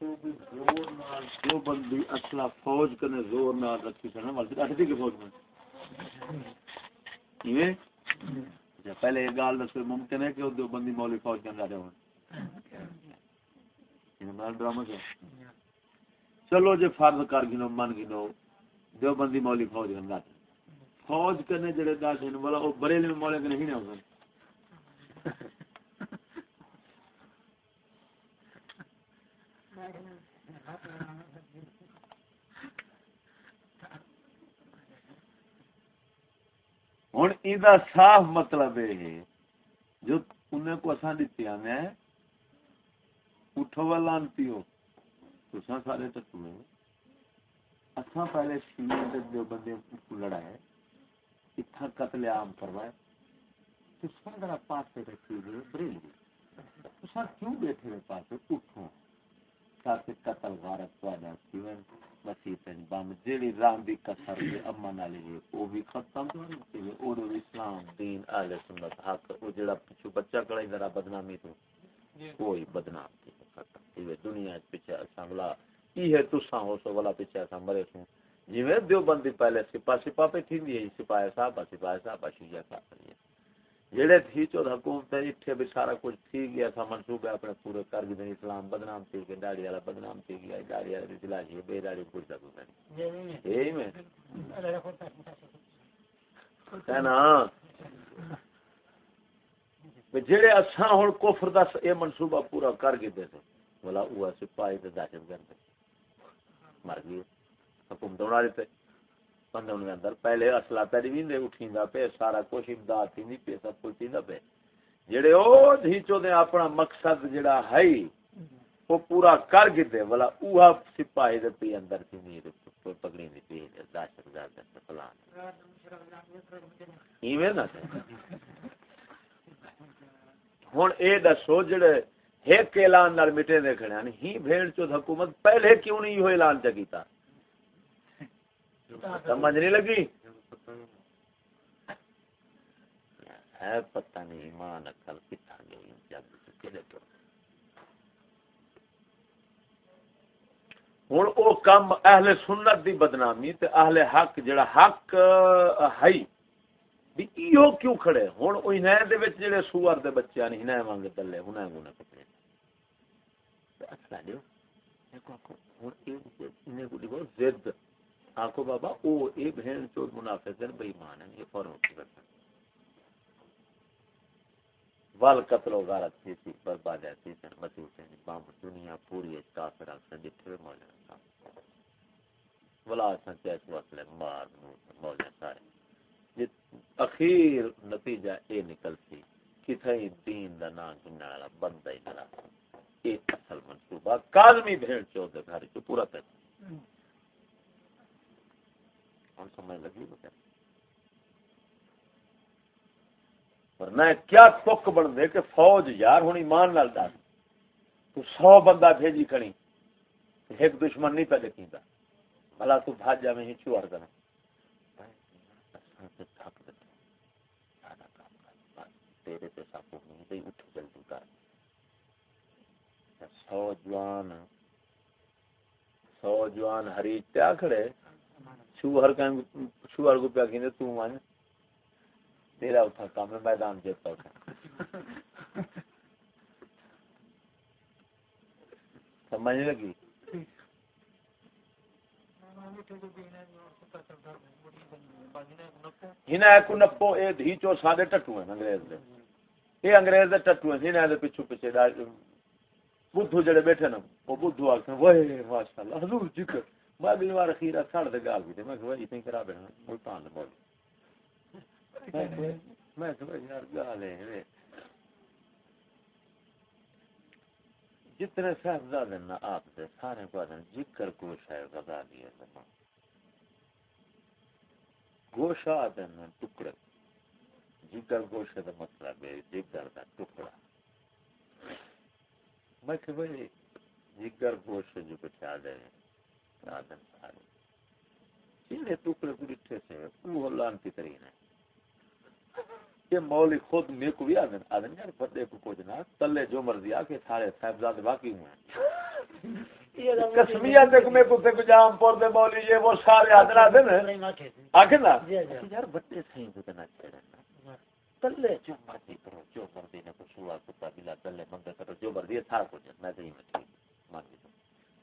بھی زور نال جو بندی اصلا فوج کنے زور نال رکھی سنا اٹھ دی کہ فوج میں یہ پہلے یہ گال دسو، ممکن ہے کہ دو بندی مولوی فوج کے اندر ڈرامہ چلو جی فرض کر گنو من گنو دو بندی مولی فوج کے اندر فوج کرنے جڑے دس یعنی والا، وہ بریلی میں نہیں ہو سکتے ہوں یہ صاف مطلب ہے، جو انہیں کو اصا دیتی میں اٹھو لانتی ہو۔ تو سارے ٹکو اصا پہلے شیئر جو بندے کو لڑائے اتنا قتل عام کروائے تو سارا پاسے رکھی ہوئے بریلوی تو کیوں بیٹھے ہوئے پاسے اٹھو۔ تاکہ قتل غارت مسیح بم جیڑی رام دی کسر کے امن والی ہے وہ بھی ختم اور اسلام دین اہل سنت حق او جڑا پچھو بچہ کڑائی ذرا بدنامی تو کوئی بدنام کی ختم دنیا پیچھے اساں بلا یہ ہے تساں ہو سو والا پیچھے اساں مرے سوں جویں بندی پہلے سپاہ سپاہ پہ تھی دی سپاہ صاحب سپاہ صاحب شیعہ صاحب۔ جڑے تھی چود حکومت اٹھے بھی سارا کچھ تھی گیا تھا منصوبے اپنے پورے کر گئے اسلام بدنام تھی گیا داڑھی والا بدنام تھی گیا داڑھی والا بھی دلاجی بے داڑھی کچھ تک نہیں۔ یہی میں۔ نا جڑے اساں ہن کفر دا اے منصوبہ پورا کر گئے تھے بولا وہ سپاہی تے دہشت گرد مر گئے۔ حکومت بنا دیتے بندوں نے اندر پہلے اصلا پہلی بھی دے اٹھیندا پہ سارا کچھ امداد تھی پہ سب کچھ تھی پہ جڑے او دھیچو دے اپنا مقصد جڑا ہے وہ پورا کر گدے والا اوہا سپاہی دے پی اندر تھی نہیں تے پگڑی دی پی دہشت گرد تے فلان۔ ایویں نہ ہن اے دسو، جڑے ایک اعلان نال مٹے دے کھڑے ہیں، ہی بھیڑ چود حکومت پہلے کیوں نہیں یہ اعلان چکیتا سمجھ نہیں لگی؟ ہے پتہ نہیں ایمان اکل کتنا گئی جب کدے تو؟ ہوں او کم اہل سنت دی بدنامی تے اہل حق جڑا حق ہے بھی ایو کیوں کھڑے؟ ہوں او انہیں دے وچ جڑے سوار دے بچے نے انہیں وانگ تلے انہیں گونے کپڑے۔ اچھا دیو ہوں انہیں کو دیکھو زد۔ آنکھو بابا، او اے بہن چود منافق ہیں بے ایمان ہیں، یہ فوراں اٹھ کرتا وال قتل و غارت تھی تھی، برباد تھی تھی مسیح سے بام دنیا پوری کافر اکثر جتھے بھی موجود ہیں ولا سن چیس وصل مار موجود سارے جت اخیر نتیجہ اے نکل سی کتھائی دین دا نام گننا والا بندہ ہی نہ اے اصل منصوبہ، کاظمی بہن چود گھر جو پورا تک ہم سمجھ لگی بتا ورنہ کیا؟ تک بن دے کہ فوج یار ہوں، ایمان نال دس۔ تو سو بندہ بھیجی کھڑی۔ ایک دشمن نہیں پہ دیکھی بھلا تو بھاج جا، میں ہی چوار کرنا تیرے پہ ساپو نہیں دے اٹھ جلدی کر۔ سو جوان سو جوان ہری پیا کھڑے۔ شوہر کا شوہر کو پیا کھینے تو مان تیرا اٹھا کام ہے، میدان جیتا اٹھا سمجھ لگی؟ ہنا کو نپو، اے دھی چو سادے ٹٹو ہیں، انگریز دے۔ اے انگریز دے ٹٹو ہیں ہنا دے پیچھے پیچھے بدھو جڑے بیٹھے نا، وہ بدھو آکھتے ہیں وے، ماشاءاللہ، حضور جی ذکر میں اگلی بار اخیر سڑ دے گال بھی میں کہ اتنی کرا بیٹھا ملتان دے بول میں کہ یار گال ہے جتنے صاحبزادے نا آپ دے، سارے کو آدھن ذکر گوشہ ہے، غذا دیا زمان گوشہ آدھن ٹکڑے۔ جگر گوشہ دا مطلب ہے جگر دا ٹکڑا۔ میں کہ بھئی جگر گوشہ جو بچا دے۔ آدم سارے چیلے ٹکڑے کو ڈٹھے سے وہ لانتی ترین ہے یہ مولی خود میں کو بھی آدن آدن یار بردے کو کچھ نہ تلے جو مرضی آ کے سارے صاحبزاد باقی ہوئے ہیں۔ کسمیت میں کتے کو جام پور دے مولی یہ وہ سارے حضرات ہیں آکھے نا؟ یار بٹے سہیں کو نا چڑھنا تلے جو مرضی کرو جو مرضی نے کو سوا کتا بلا تلے منگا کرو جو مرضی سارا کچھ میں صحیح میں مان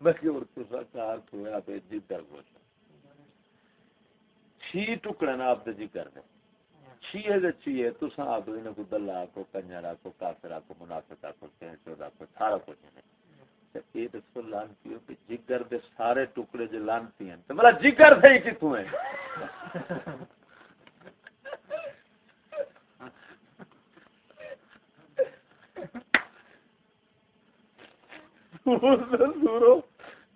میں کہ اور تو سرکار تو ہے ابے جدر گوش چھی ٹکڑے نا آپ دے جگر دے چھیے دے چھیے تو سا آپ دے کو دلہ کو کنجرہ کو کافرہ کو منافقہ کو کہیں چودہ کو سارا کچھ ہے یہ دسو لانتی ہو کہ جگر دے سارے ٹکڑے جو لانتی ہیں۔ تو جگر سے ہی کتوں ہیں؟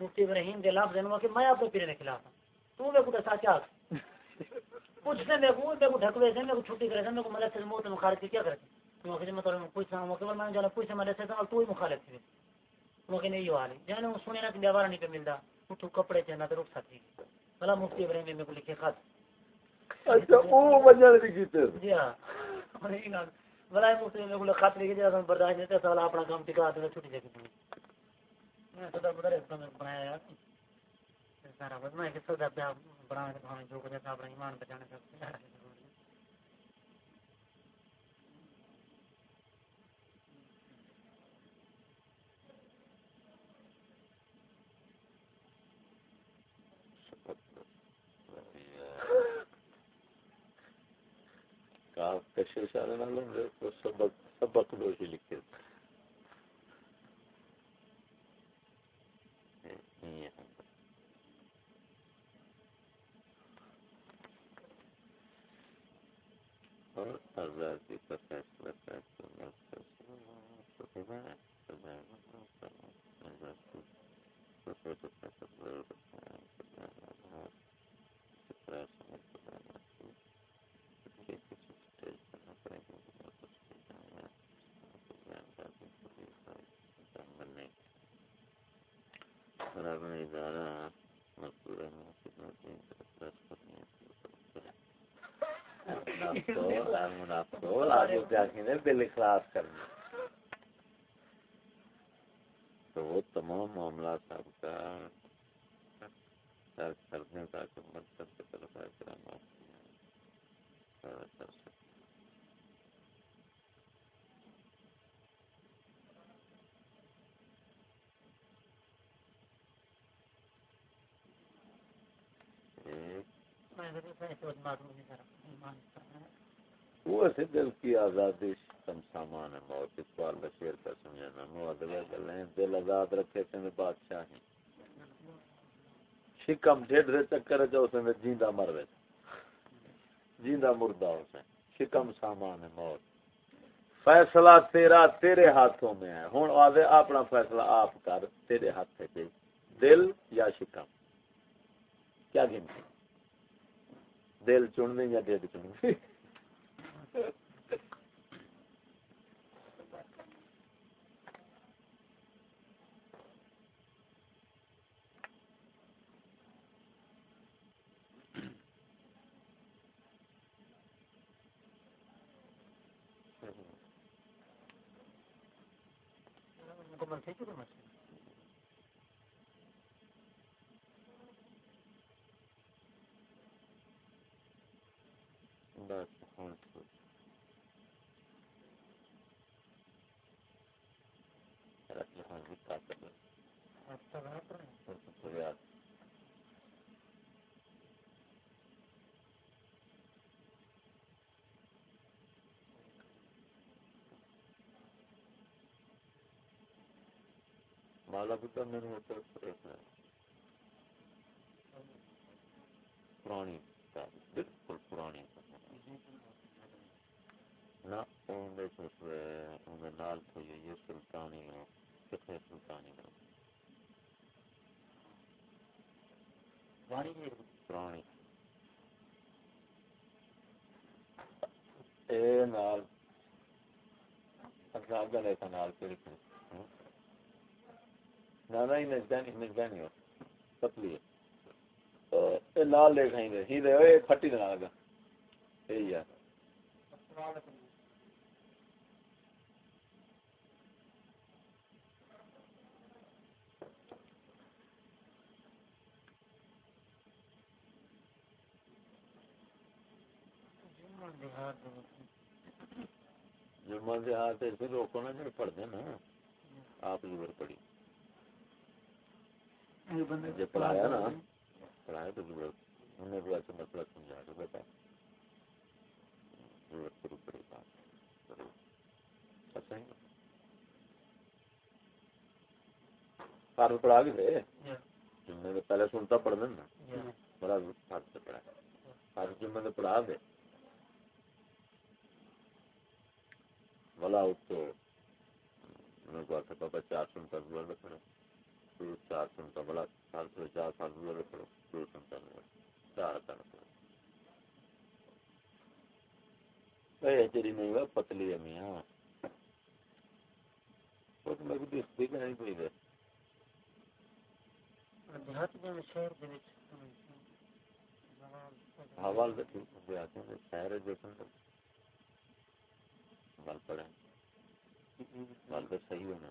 مفتی ابراہیم کے لفظ دوں کہ میں اپنے پیرے کے خلاف ہوں۔ تو میرے کو دسا کیا؟ کچھ سے میرے کو میرے کو ڈھکوے سے میرے کو چھٹی کرے سے میرے کو مدد سے موت مخارج کیا کرتے؟ موقع میں تو پوچھا موقع پر میں جانا پوچھا میں سے تو ہی مخالف تھی۔ موقع نہیں یہ حال جانے وہ سنے نا کہ دیوارا نہیں پہ ملتا۔ تو کپڑے چنا تو رک سکتی بلا مفتی ابراہیم میں کو لکھے خط۔ اچھا وہ وجہ لکھی تے جی ہاں۔ بلا مفتی میں کو خط لکھے جا برداشت نہیں تے اپنا کام ٹکا دے چھٹی کی بدر میں بنایا یار سارا کہ جو کچھ اپنا ایمان بچانے کا سبق سبق دوشی لکھے اور آزادی کا فیصلہ فیصلہ بل اخلاص کرنا تو وہ تمام معاملات آپ کا کرنے تاکہ مقصد کی طرف احترام کر سکتے وہ دل کی آزادی کم سامان ہے موت اقبال بشیر کا سمجھانا معدلہ گلیں دل آزاد رکھے تھے بادشاہ ہیں شکم ڈھیڈ رہے چکر جو اسے میں جیندہ مر رہے جیندہ مردہ اسے شکم سامان ہے موت۔ فیصلہ تیرا تیرے ہاتھوں میں ہے۔ ہوں آدھے اپنا فیصلہ آپ کر، تیرے ہاتھ ہے دل یا شکم۔ کیا گنتی دل چننی یا ڈیڈ چننی؟ مکمل تھی بس مالا پتا میرے ہوتا پرانی بالکل پرانی نہ نال تو یہ سلطانی ہو کتنے سلطانی ہو پرانی۔ اے نال گلے کا نال پھر نہ ہی نجدانی نجدانی ہو۔ پتلی ہے اے لال لے کھائیں گے۔ ہی دے اے پھٹی دے نال گا یہی ہے۔ جمعہ دیہات روکو نا جب پڑھتے نا۔ آپ ضرور پڑھی جب پڑھایا نا پڑھایا تو انہیں بھی مسئلہ سمجھا کے بیٹا ضرورت کرو اچھا پڑھا کے تھے جمعے سے پہلے سنتا پڑھ دینا بڑا سے پڑھا۔ فرض جمعے سے پڑھا دے بلا اس کو میں بابا چار سنتا دور رکھنا پھر چار سنتا بلا سال سے چار سال دور رکھنا پھر سنتا دور چار آتا رکھنا اے تیری نہیں ہوا پتلی ہے میاں وہ تو میں بھی دیکھ نہیں پڑی دے حوال سے ٹھیک ہو گیا شہر ہے جو سنتا گل پڑے گل تو صحیح ہونا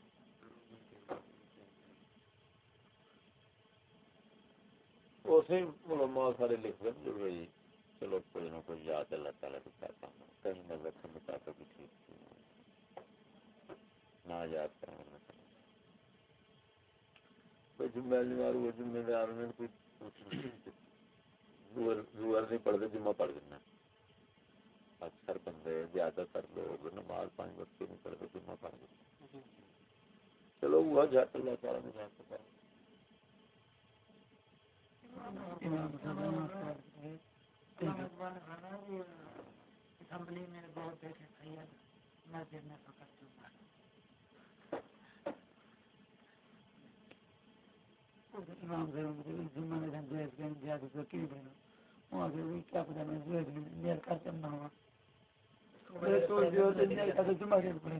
اتنا علماء سارے لکھ دیں جو بھائی چلو کوئی نہ کوئی یاد اللہ تعالیٰ کو کہتا ہوں کہیں نہ رکھنے مطابق بھی ٹھیک نہ یاد کرنا کوئی ذمہ دار وہ ذمہ دار نے کوئی زور نہیں پڑھتے جمعہ پڑھ دینا اکثر بندے زیادہ تر لوگ نماز پانچ وقت نہیں پڑھتے جمعہ پڑھ دینا چلو وہ جھٹ اللہ تعالیٰ نے جان سکتا اسمبلی میں بہت بیٹھے مسجد میں فقط امام کیا پتا میں کر چلنا ہوا جمعہ پڑے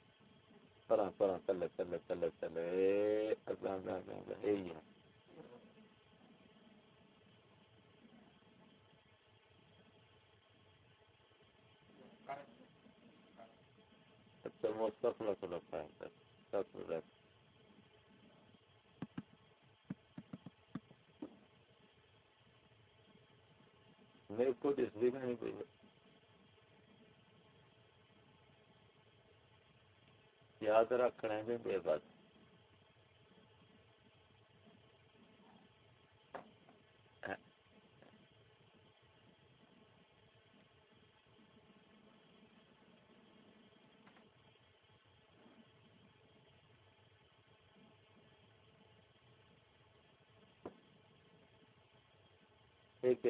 پرا پرا تلے تلے تلے تلے یہی ہے اچھا وہ سفلا سفلا میرے کو اس نہیں پہ یاد رکھنے میں بے بس۔ ایک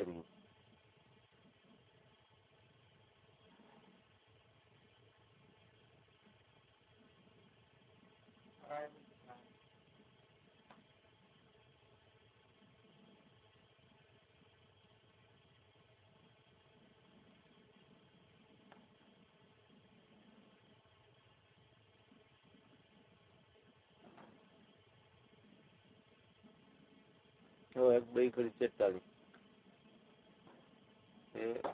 لگ ایک پھر چٹ والی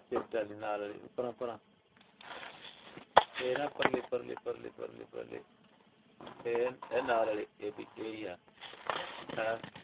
چٹ والی نال والی پرا پرا نا پرلی پرلی پرلی پرلی پرلی نال والی یہ بھی یہی ہے۔ ہاں۔